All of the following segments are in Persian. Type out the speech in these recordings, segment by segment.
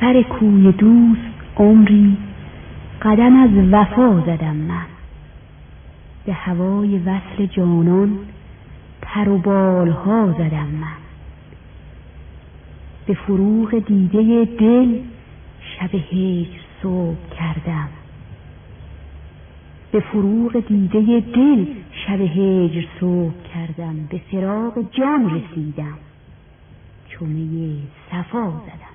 سر کوی دوست عمری قدم از وفا زدم من. به هوای وصل جانان پر و بالها زدم من. به فروغ دیده دل شب هجر صبح کردم. به فروغ دیده دل شب هجر صبح کردم. به فراغ جان رسیدم. چونه صفا زدم.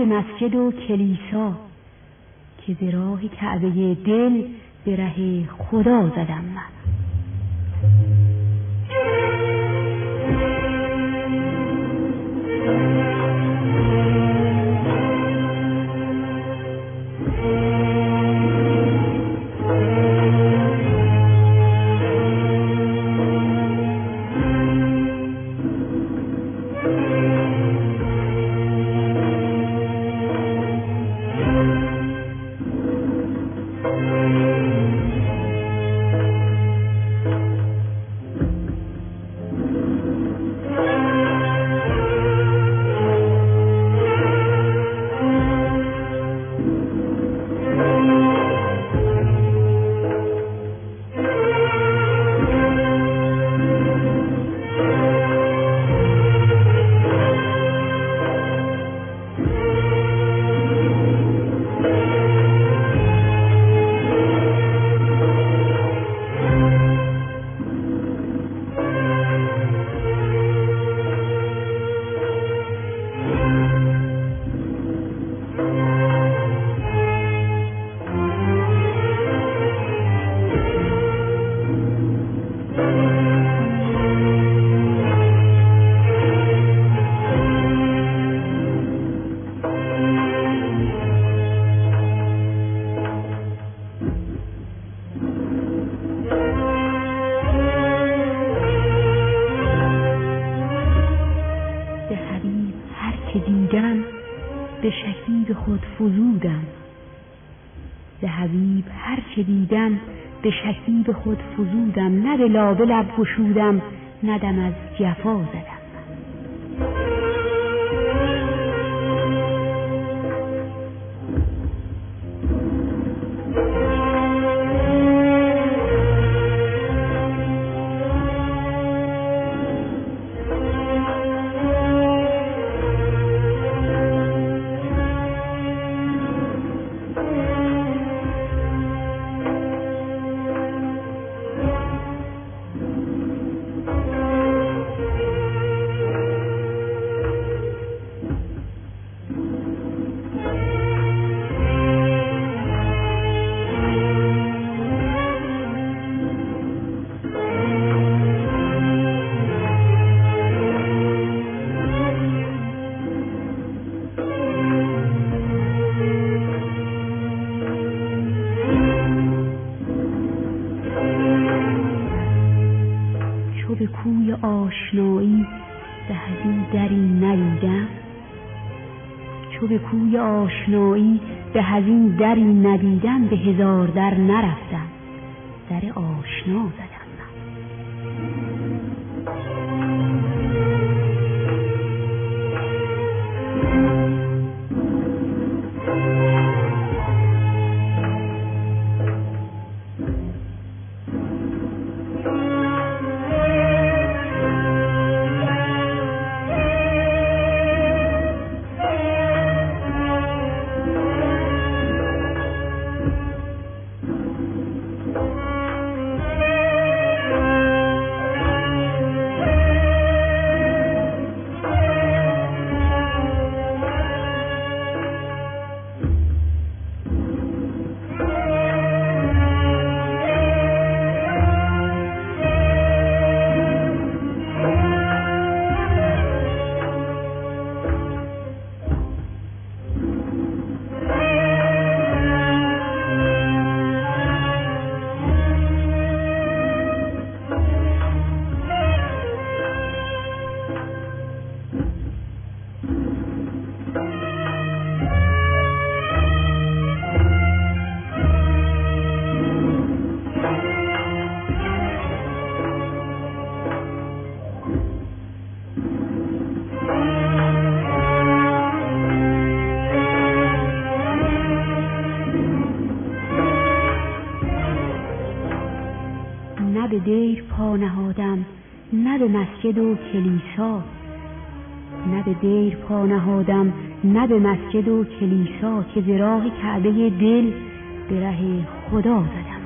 به مسجد و کلیسا که به راه کعبه دل به ره خدا زدم. من فزودم نه به لابه لب گشودم ندم از جفا زدم. به هزین دری ندیدم به هزار در نرفتم. مسجد و کلیسا. نه به دیر پا نهادم نه به مسجد و کلیسا که به راه کعبه دل به ره خدا زدم.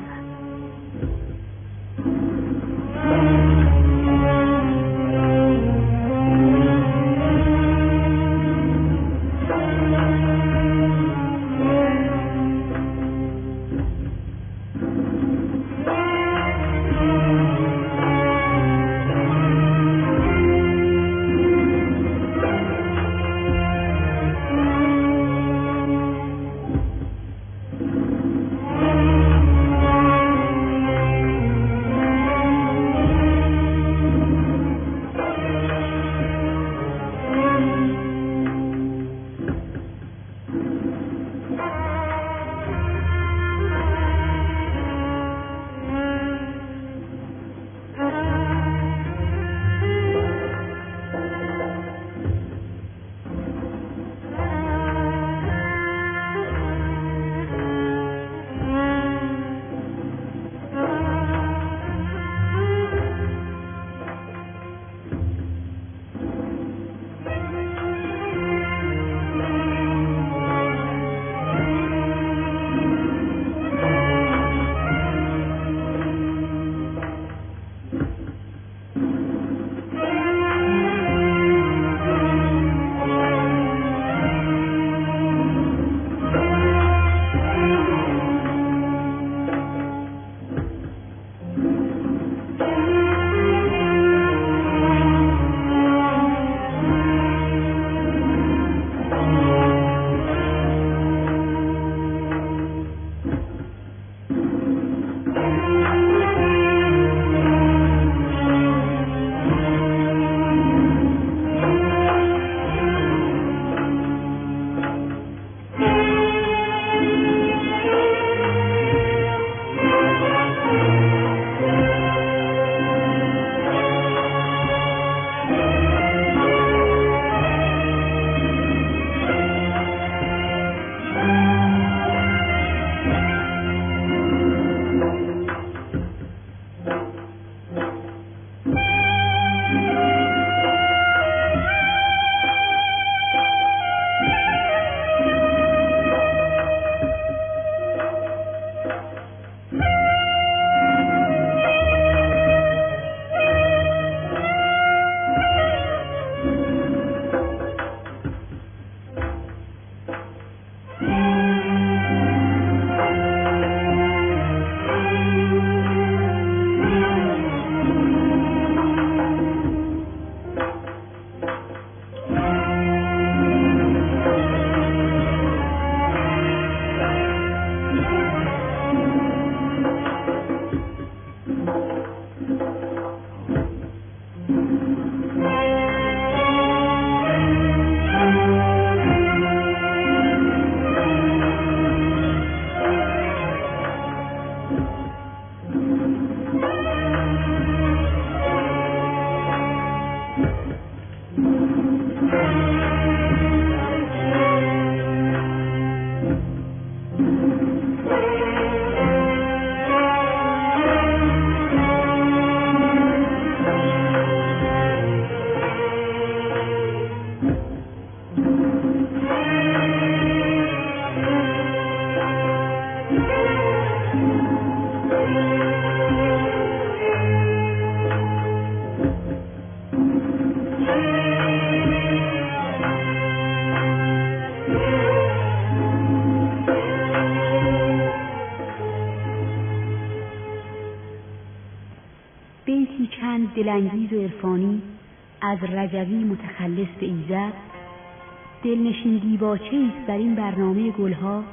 در این برنامه گلها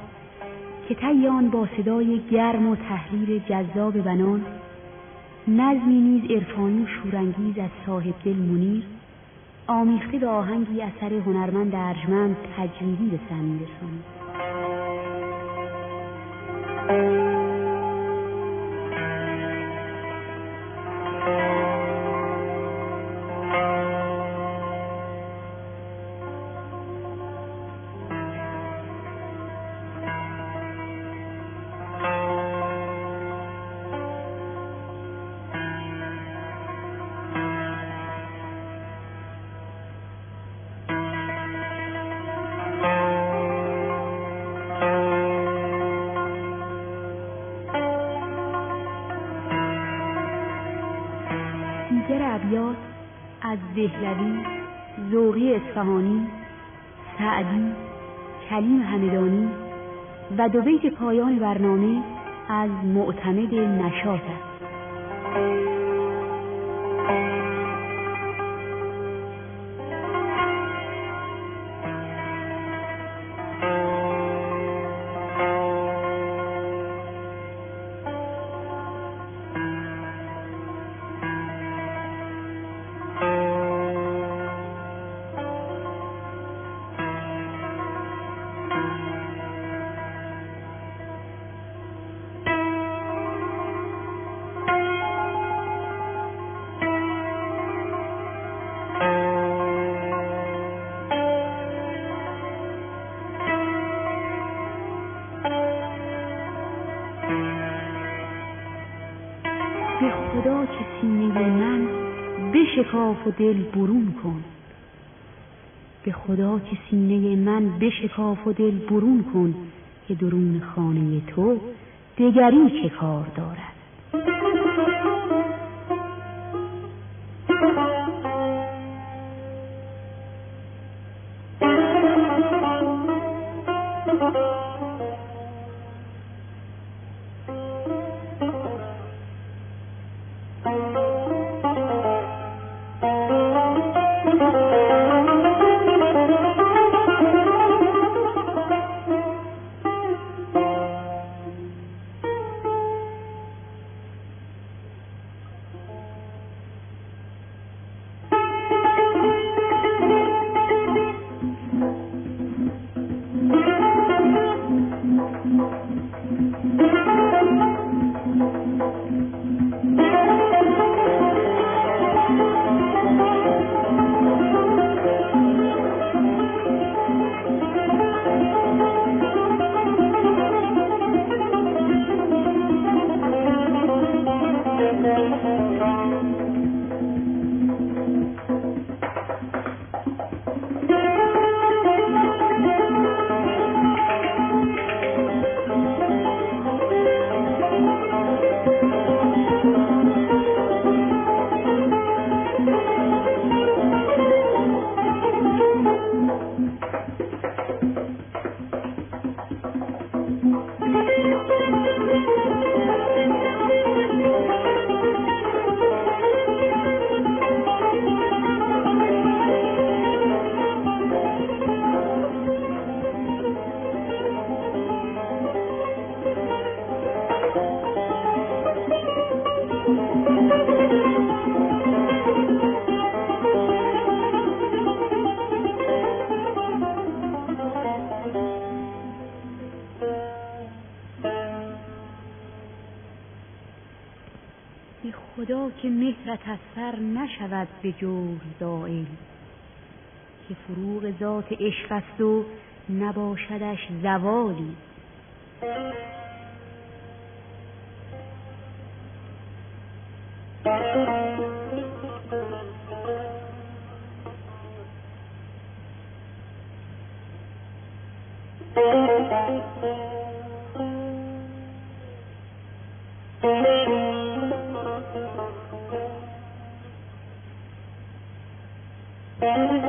که تیان با صدای گرم و تحریر جذاب بنان نظمی نیز عرفانی و شورانگیز از صاحب دل منیر آمیخته به آهنگی اثر هنرمند ارجمند تجویدی به رسانید دهلوی زوقی اصفهانی سعدی کلیم همدانی و دو بیت پایان برنامه از معتمد نشاط است. بشکاف و دل برون کن. به خدا که سینه من بشکاف و دل برون کن که درون خانه تو دگری چه کار دارد. شود به جور زائل که فروغ ذات عشق است و نباشدش زوالی Thank you. Yeah.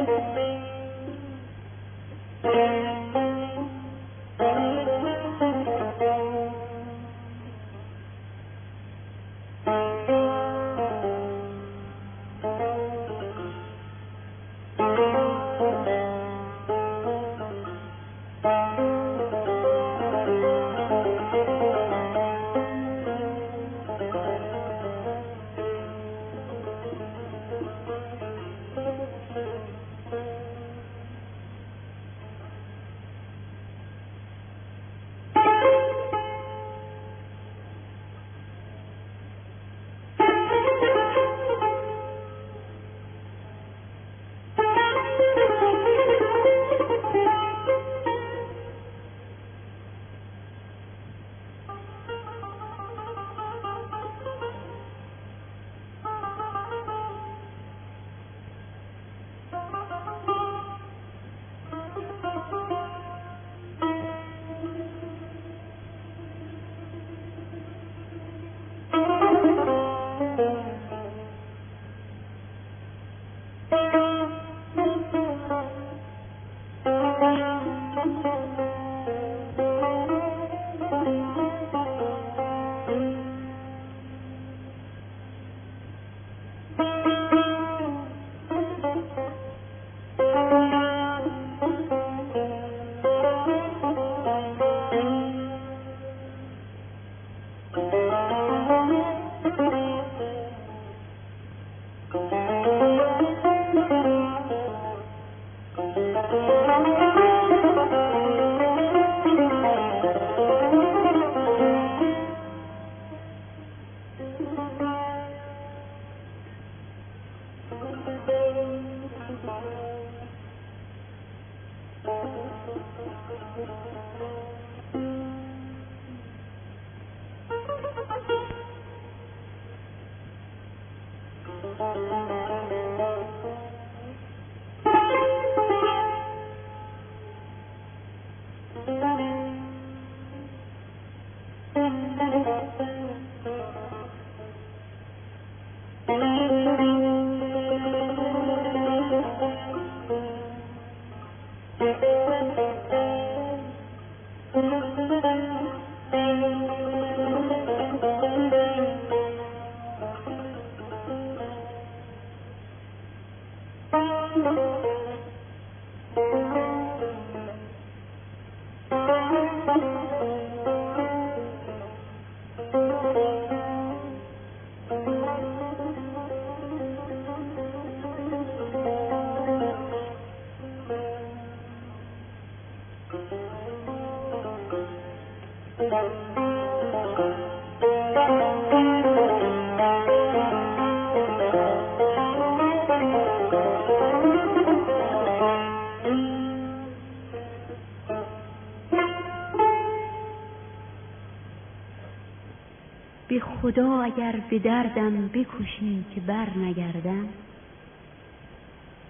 خدا اگر به دردم بکشی که بر نگردم؟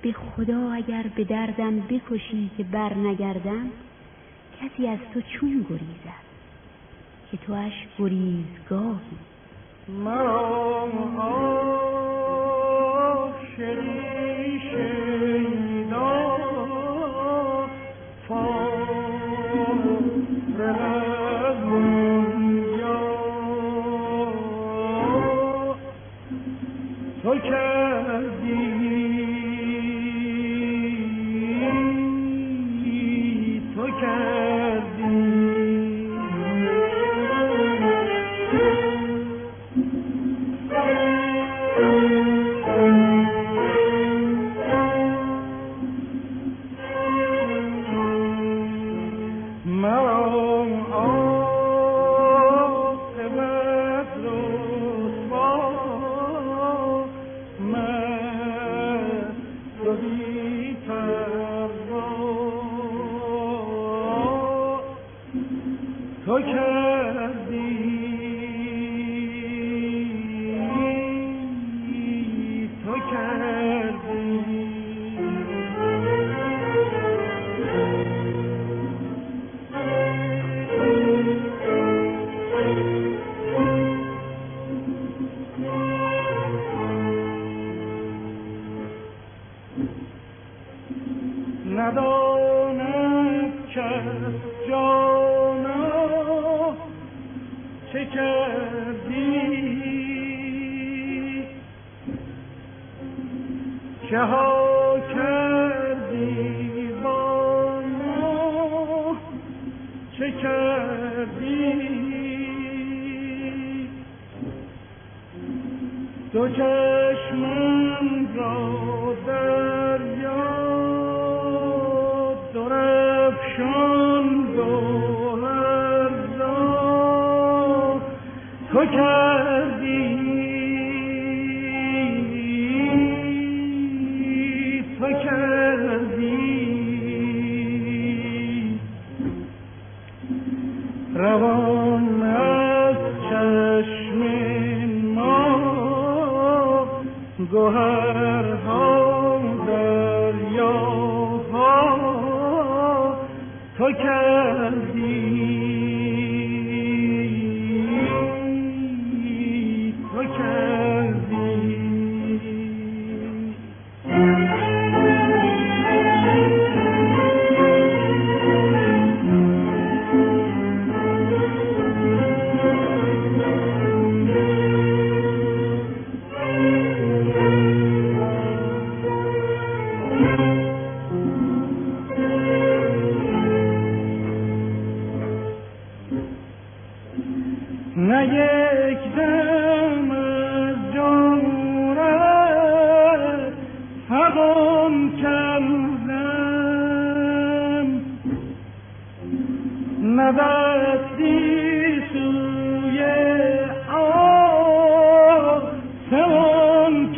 به خدا اگر به دردم بکشی که بر نگردم کسی از تو چون گریزد که تو اش گریزگاهی مرا عاشقی again. Okay.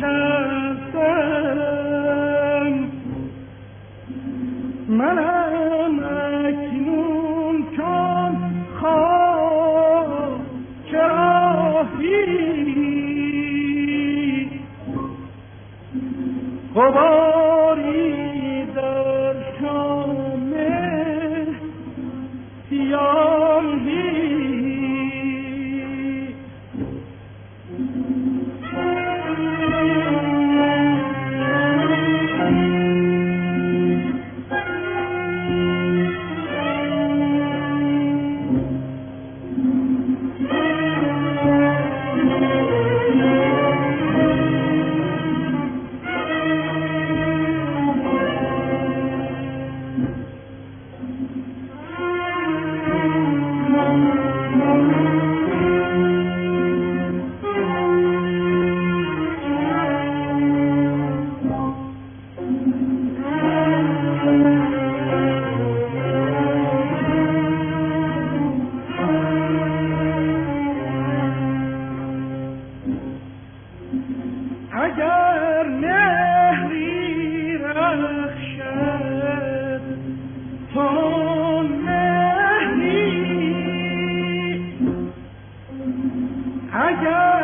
کردم. من هم تن چون خواه چراهی قبار خب Aja!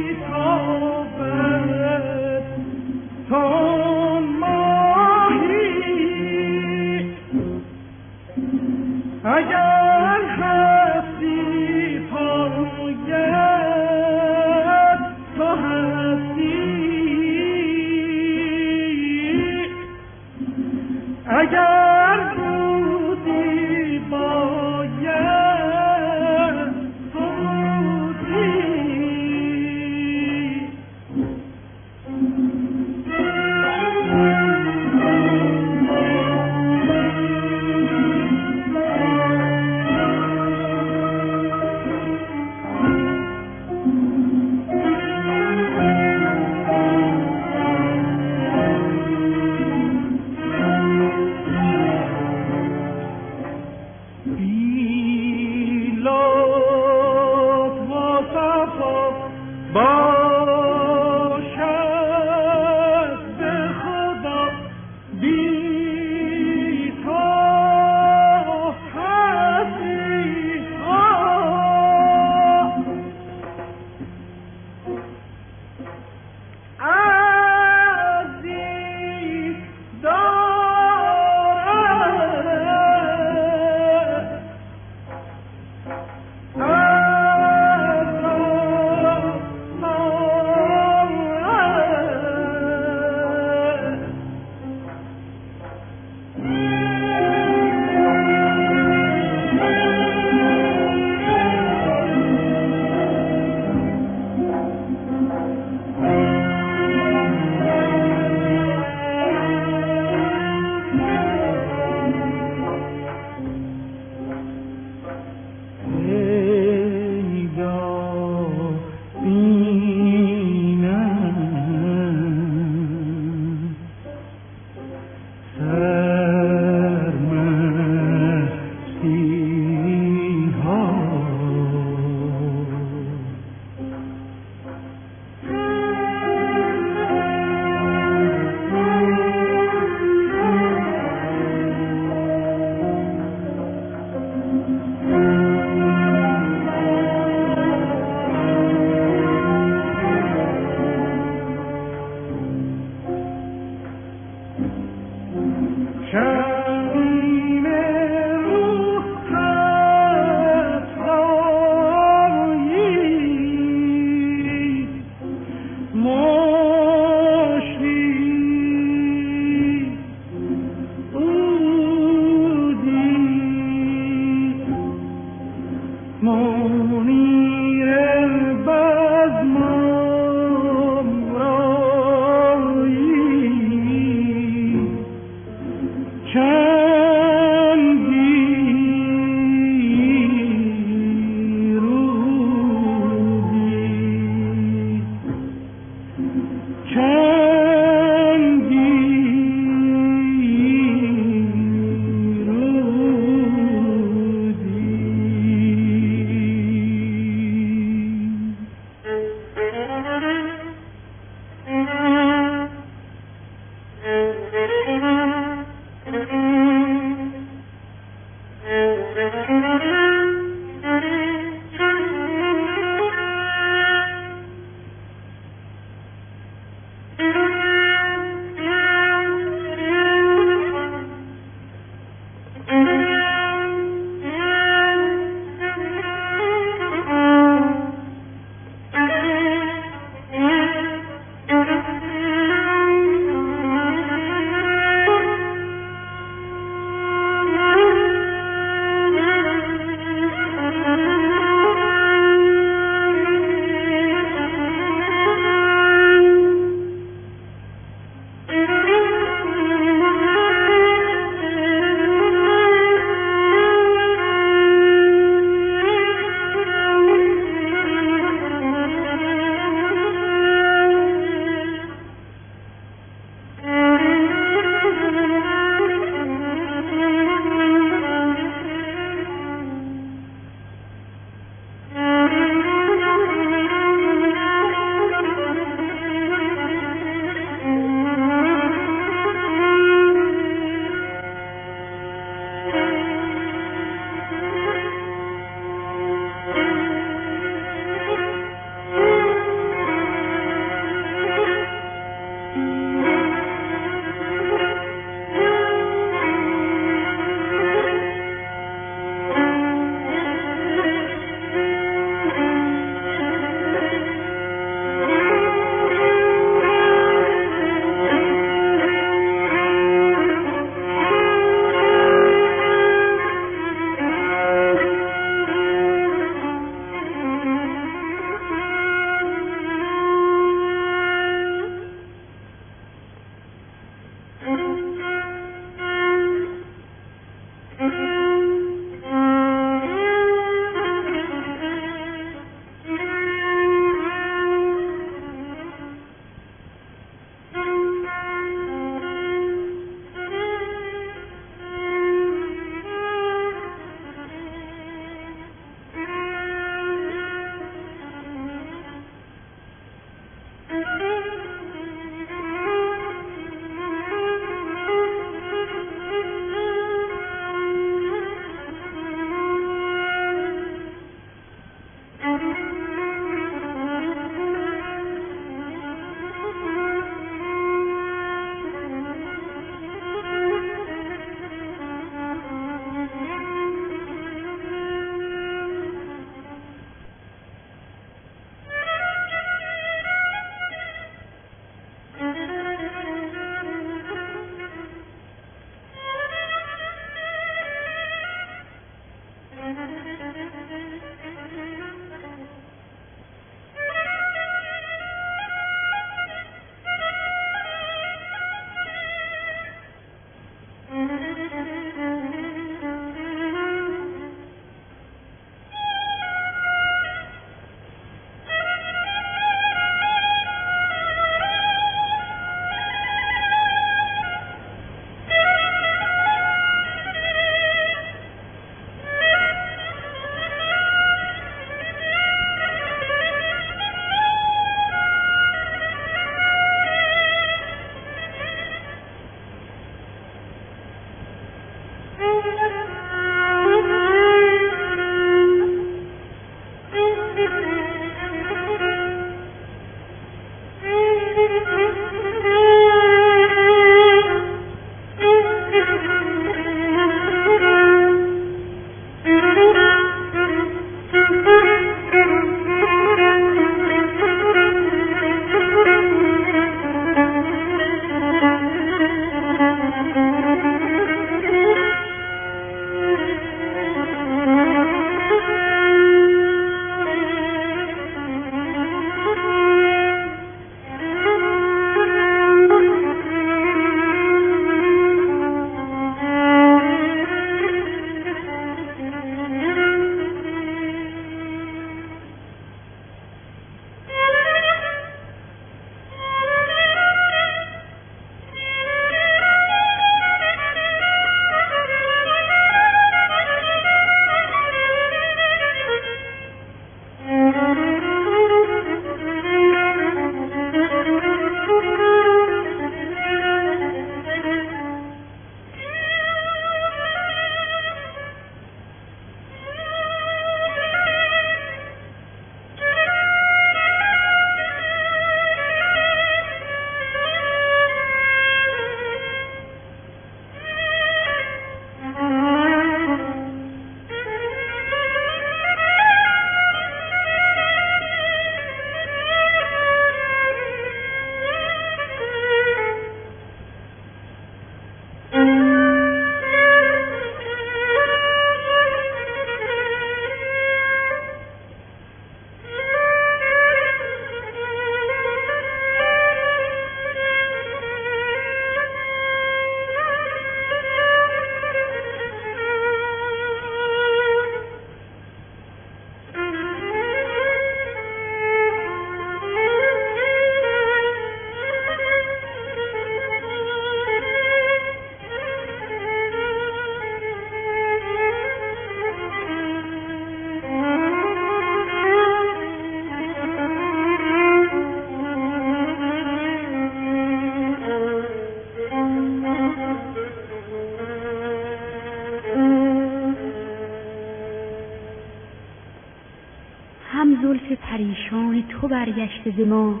برگشته ز ما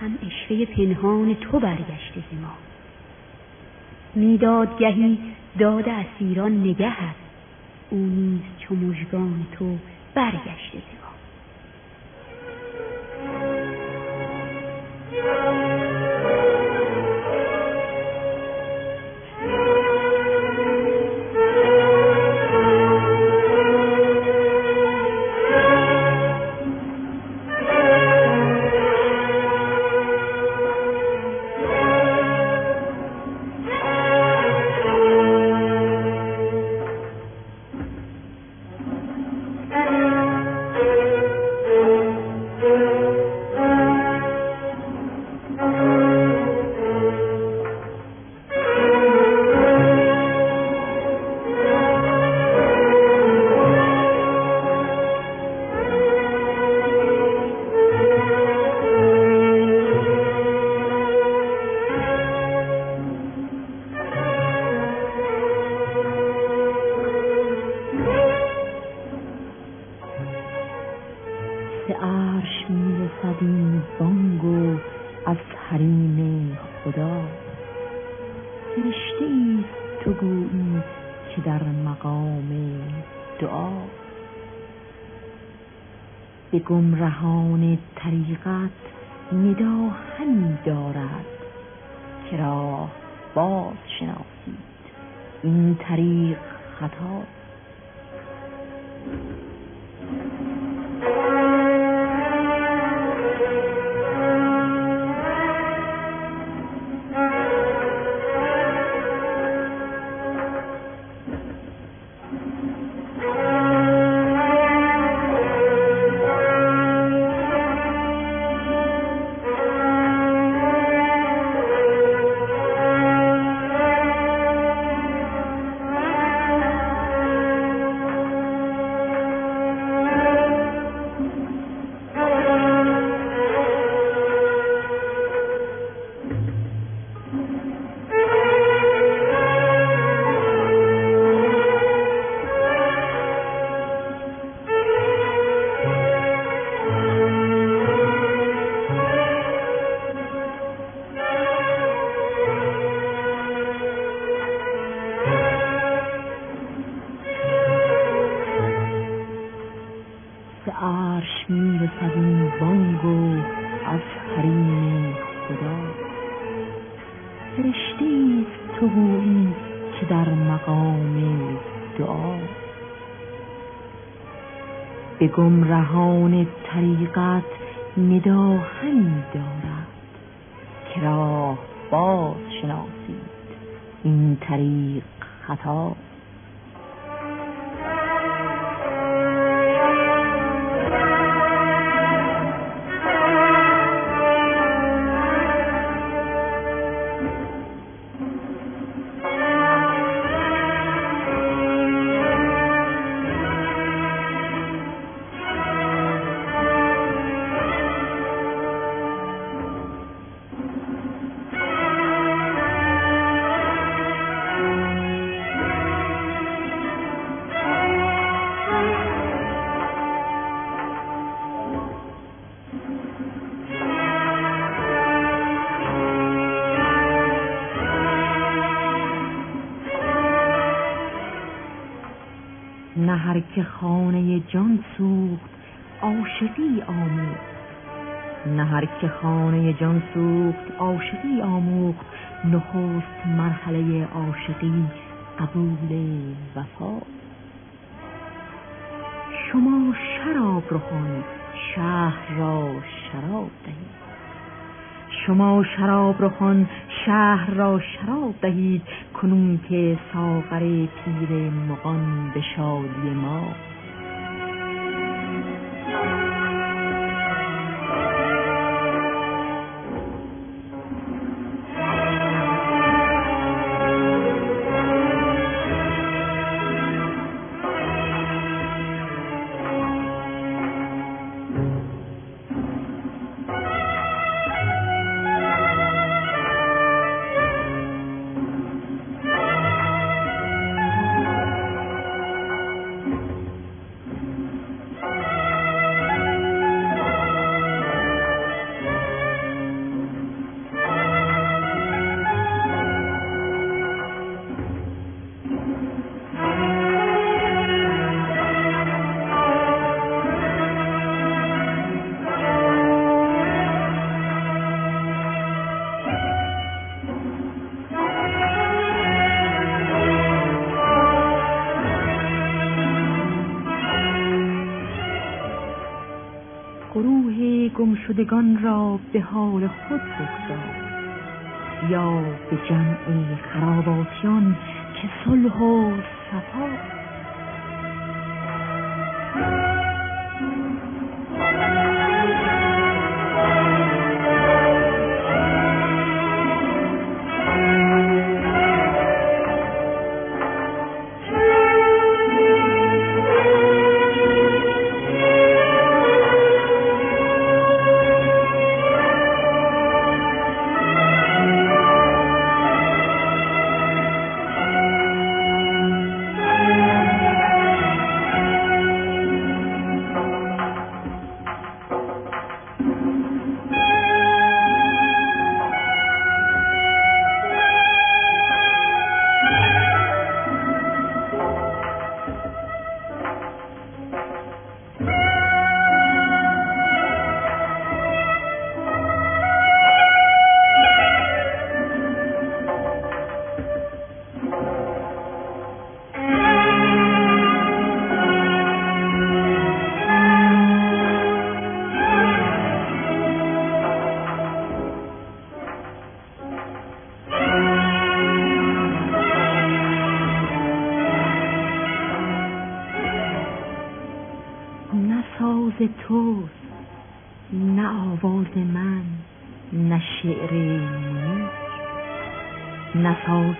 هم اشوه پنهان تو برگشته ز ما. می‌داد گهی داد اسیران نگهت او نیز چو مژگان تو برگشته ز به طریقت ندا همی دارد. که راه باز شناسید. این طریق خطا. به گمرهان طریقت ندا دارد. که راه باز شناسید این طریق خطا؟ که خانه جان سوخت عاشقی آموخت. نه هر که خانه جان سوخت عاشقی آموخت. نخست مرحله عاشقی قبول وفا. شما شراب رخان شهر را شراب دهید. شما شراب رخان شهر را شراب دهید کنون که ساغر پیر مغان به شادی ما گمشدگان را به حال خود بگذار. یا به جمع خراباتیان که صلح و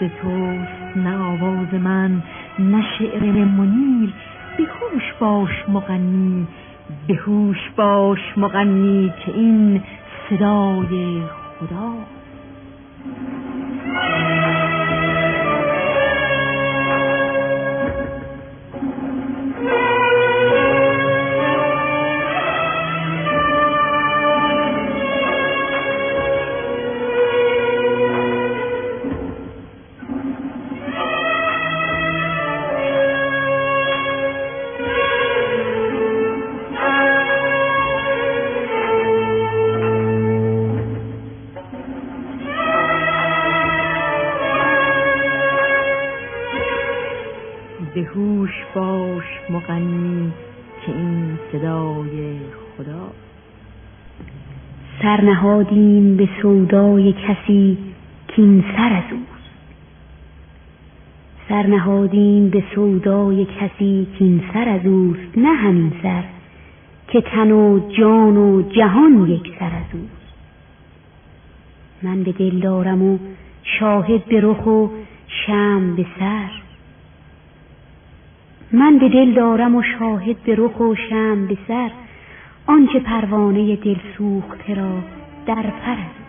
ساز توست نه آواز من نه شعر منیر. بهوش باش مغنی بهوش باش مغنی که این صدای خدا. سرنهادیم به سودای کسی که این سر از اوست سرنهادیم به سودای کسی که این سر از اوست نه همین سر که تن و جان و جهان یک سر از اوست من به دل دارم و شاهد به رخ و شم به سر. من به دل دارم و شاهد به رخ و شم به سر. آنچه پروانه دل سوخته را در پر.